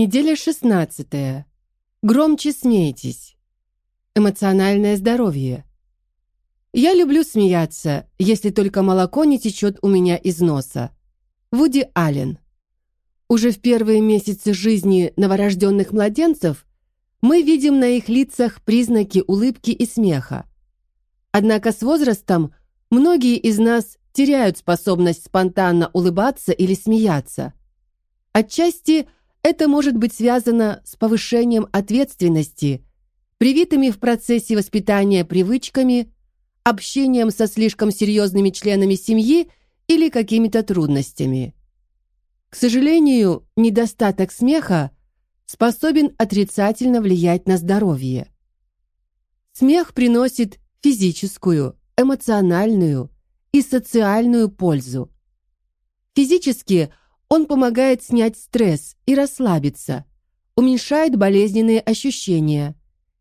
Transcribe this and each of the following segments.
Неделя 16. Громче смейтесь. Эмоциональное здоровье. Я люблю смеяться, если только молоко не течет у меня из носа. Вуди Аллен. Уже в первые месяцы жизни новорожденных младенцев мы видим на их лицах признаки улыбки и смеха. Однако с возрастом многие из нас теряют способность спонтанно улыбаться или смеяться. Отчасти это может быть связано с повышением ответственности, привитыми в процессе воспитания привычками, общением со слишком серьезными членами семьи или какими-то трудностями. К сожалению, недостаток смеха способен отрицательно влиять на здоровье. Смех приносит физическую, эмоциональную и социальную пользу. Физически он помогает снять стресс и расслабиться, уменьшает болезненные ощущения,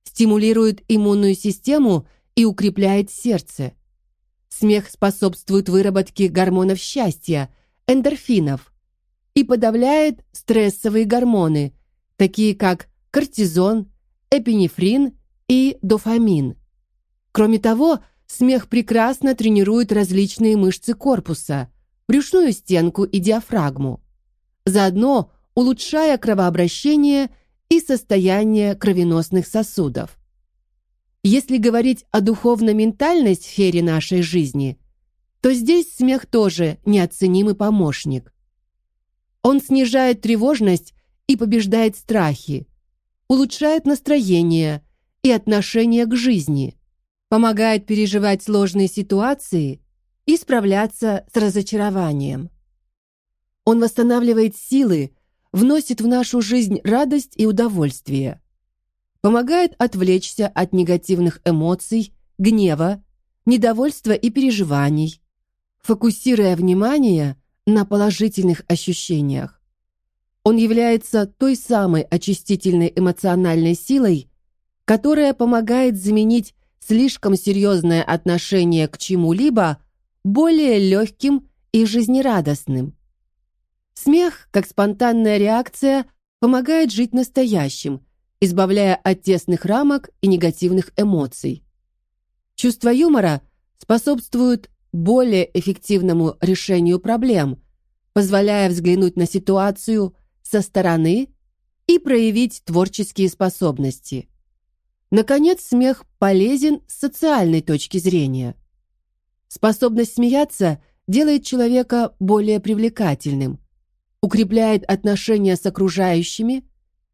стимулирует иммунную систему и укрепляет сердце. Смех способствует выработке гормонов счастья, эндорфинов, и подавляет стрессовые гормоны, такие как кортизон, эпинефрин и дофамин. Кроме того, смех прекрасно тренирует различные мышцы корпуса, брюшную стенку и диафрагму, заодно улучшая кровообращение и состояние кровеносных сосудов. Если говорить о духовно-ментальной сфере нашей жизни, то здесь смех тоже неоценимый помощник. Он снижает тревожность и побеждает страхи, улучшает настроение и отношение к жизни, помогает переживать сложные ситуации и справляться с разочарованием. Он восстанавливает силы, вносит в нашу жизнь радость и удовольствие, помогает отвлечься от негативных эмоций, гнева, недовольства и переживаний, фокусируя внимание на положительных ощущениях. Он является той самой очистительной эмоциональной силой, которая помогает заменить слишком серьезное отношение к чему-либо более легким и жизнерадостным. Смех, как спонтанная реакция, помогает жить настоящим, избавляя от тесных рамок и негативных эмоций. Чувство юмора способствует более эффективному решению проблем, позволяя взглянуть на ситуацию со стороны и проявить творческие способности. Наконец, смех полезен с социальной точки зрения. Способность смеяться делает человека более привлекательным, укрепляет отношения с окружающими,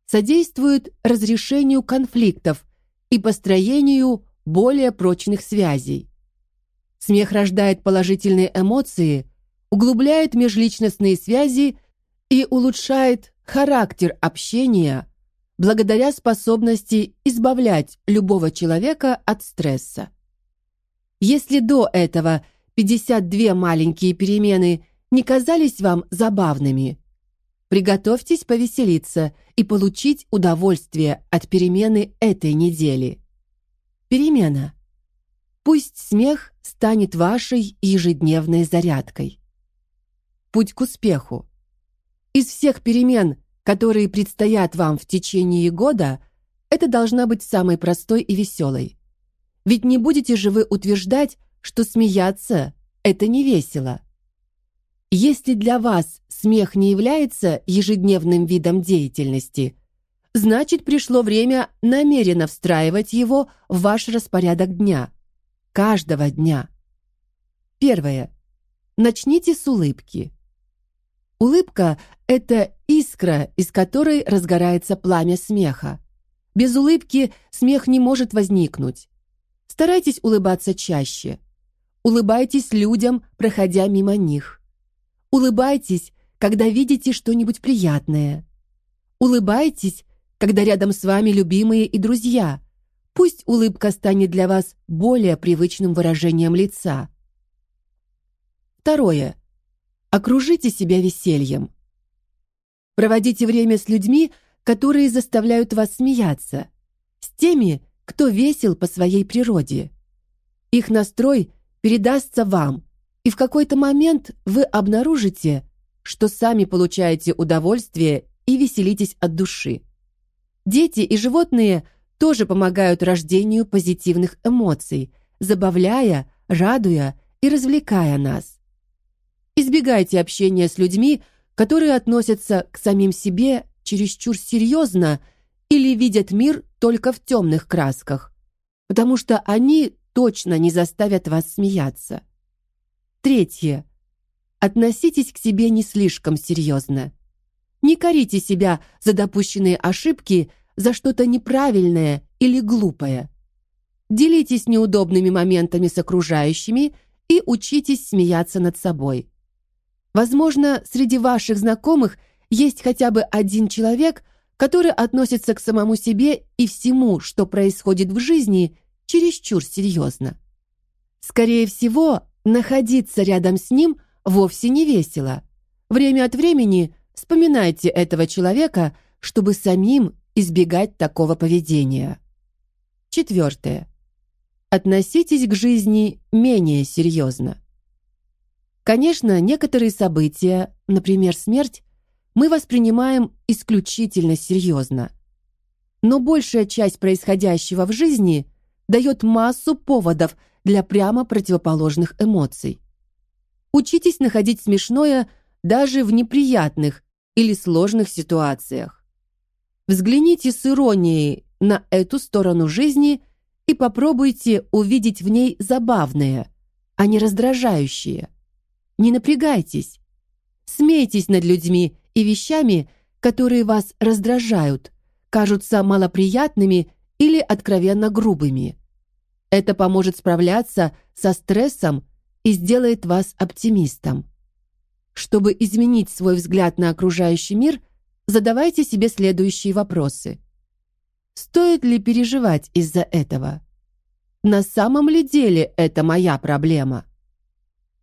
содействует разрешению конфликтов и построению более прочных связей. Смех рождает положительные эмоции, углубляет межличностные связи и улучшает характер общения благодаря способности избавлять любого человека от стресса. Если до этого 52 маленькие перемены не казались вам забавными, приготовьтесь повеселиться и получить удовольствие от перемены этой недели. Перемена. Пусть смех станет вашей ежедневной зарядкой. Путь к успеху. Из всех перемен, которые предстоят вам в течение года, это должна быть самой простой и веселой. Ведь не будете же вы утверждать, что смеяться это не весело. Если для вас смех не является ежедневным видом деятельности, значит пришло время намеренно встраивать его в ваш распорядок дня, каждого дня. Первое. Начните с улыбки. Улыбка это искра, из которой разгорается пламя смеха. Без улыбки смех не может возникнуть. Старайтесь улыбаться чаще. Улыбайтесь людям, проходя мимо них. Улыбайтесь, когда видите что-нибудь приятное. Улыбайтесь, когда рядом с вами любимые и друзья. Пусть улыбка станет для вас более привычным выражением лица. Второе. Окружите себя весельем. Проводите время с людьми, которые заставляют вас смеяться, с теми, кто весел по своей природе. Их настрой передастся вам, и в какой-то момент вы обнаружите, что сами получаете удовольствие и веселитесь от души. Дети и животные тоже помогают рождению позитивных эмоций, забавляя, радуя и развлекая нас. Избегайте общения с людьми, которые относятся к самим себе чересчур серьезно или видят мир только в темных красках, потому что они точно не заставят вас смеяться. Третье. Относитесь к себе не слишком серьезно. Не корите себя за допущенные ошибки, за что-то неправильное или глупое. Делитесь неудобными моментами с окружающими и учитесь смеяться над собой. Возможно, среди ваших знакомых есть хотя бы один человек, который относится к самому себе и всему, что происходит в жизни, чересчур серьезно. Скорее всего, находиться рядом с ним вовсе не весело. Время от времени Вспоминайте этого человека, чтобы самим избегать такого поведения. Четвертое. Относитесь к жизни менее серьезно. Конечно, некоторые события, например, смерть, мы воспринимаем исключительно серьезно. Но большая часть происходящего в жизни дает массу поводов для прямо противоположных эмоций. Учитесь находить смешное даже в неприятных или сложных ситуациях. Взгляните с иронией на эту сторону жизни и попробуйте увидеть в ней забавное, а не раздражающее. Не напрягайтесь. Смейтесь над людьми и вещами, которые вас раздражают, кажутся малоприятными или откровенно грубыми. Это поможет справляться со стрессом и сделает вас оптимистом. Чтобы изменить свой взгляд на окружающий мир, задавайте себе следующие вопросы. Стоит ли переживать из-за этого? На самом ли деле это моя проблема?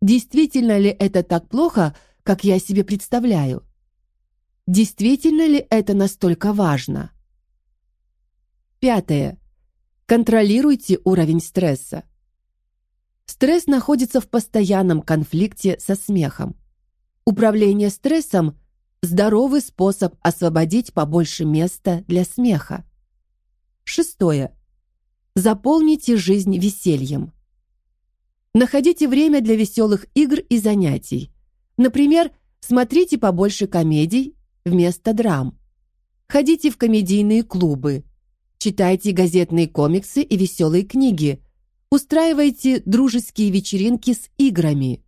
Действительно ли это так плохо, как я себе представляю? Действительно ли это настолько важно? Пятое. Контролируйте уровень стресса. Стресс находится в постоянном конфликте со смехом. Управление стрессом – здоровый способ освободить побольше места для смеха. Шестое. Заполните жизнь весельем. Находите время для веселых игр и занятий. Например, смотрите побольше комедий вместо драм. Ходите в комедийные клубы. Читайте газетные комиксы и веселые книги. Устраивайте дружеские вечеринки с играми.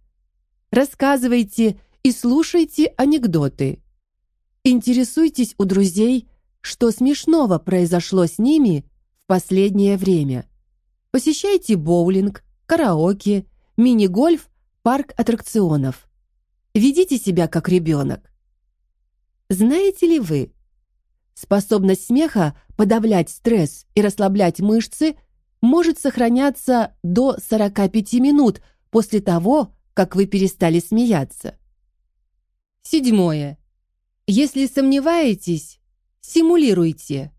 Рассказывайте и слушайте анекдоты. Интересуйтесь у друзей, что смешного произошло с ними в последнее время. Посещайте боулинг, караоке, мини-гольф, парк аттракционов. Ведите себя как ребенок. Знаете ли вы, способность смеха подавлять стресс и расслаблять мышцы может сохраняться до 45 минут после того, как вы перестали смеяться. Седьмое. Если сомневаетесь, симулируйте.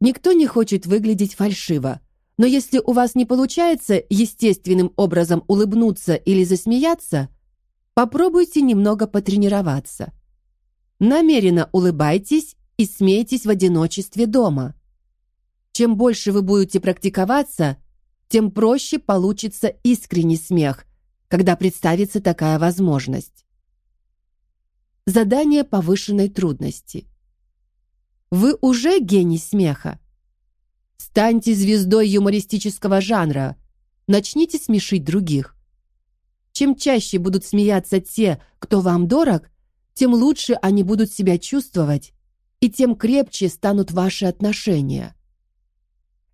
Никто не хочет выглядеть фальшиво, но если у вас не получается естественным образом улыбнуться или засмеяться, попробуйте немного потренироваться. Намеренно улыбайтесь и смейтесь в одиночестве дома. Чем больше вы будете практиковаться, тем проще получится искренний смех, когда представится такая возможность. Задание повышенной трудности. Вы уже гений смеха. Станьте звездой юмористического жанра. Начните смешить других. Чем чаще будут смеяться те, кто вам дорог, тем лучше они будут себя чувствовать, и тем крепче станут ваши отношения.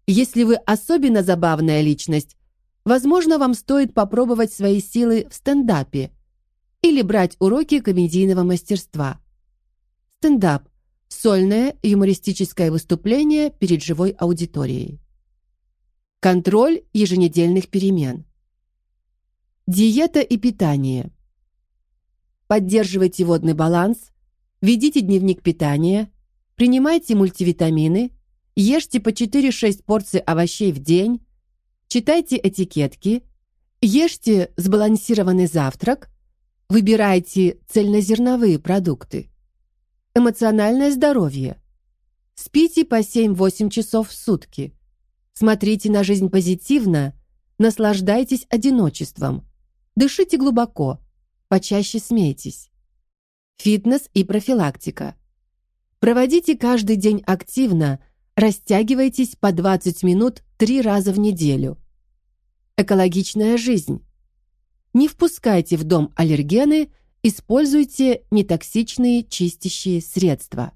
Если вы особенно забавная личность, возможно, вам стоит попробовать свои силы в стендапе – или брать уроки комедийного мастерства. Стендап – сольное юмористическое выступление перед живой аудиторией. Контроль еженедельных перемен. Диета и питание. Поддерживайте водный баланс, ведите дневник питания, принимайте мультивитамины, ешьте по 4-6 порций овощей в день, читайте этикетки, ешьте сбалансированный завтрак, Выбирайте цельнозерновые продукты. Эмоциональное здоровье. Спите по 7-8 часов в сутки. Смотрите на жизнь позитивно, наслаждайтесь одиночеством. Дышите глубоко, почаще смейтесь. Фитнес и профилактика. Проводите каждый день активно, растягивайтесь по 20 минут три раза в неделю. Экологичная жизнь. Не впускайте в дом аллергены, используйте нетоксичные чистящие средства.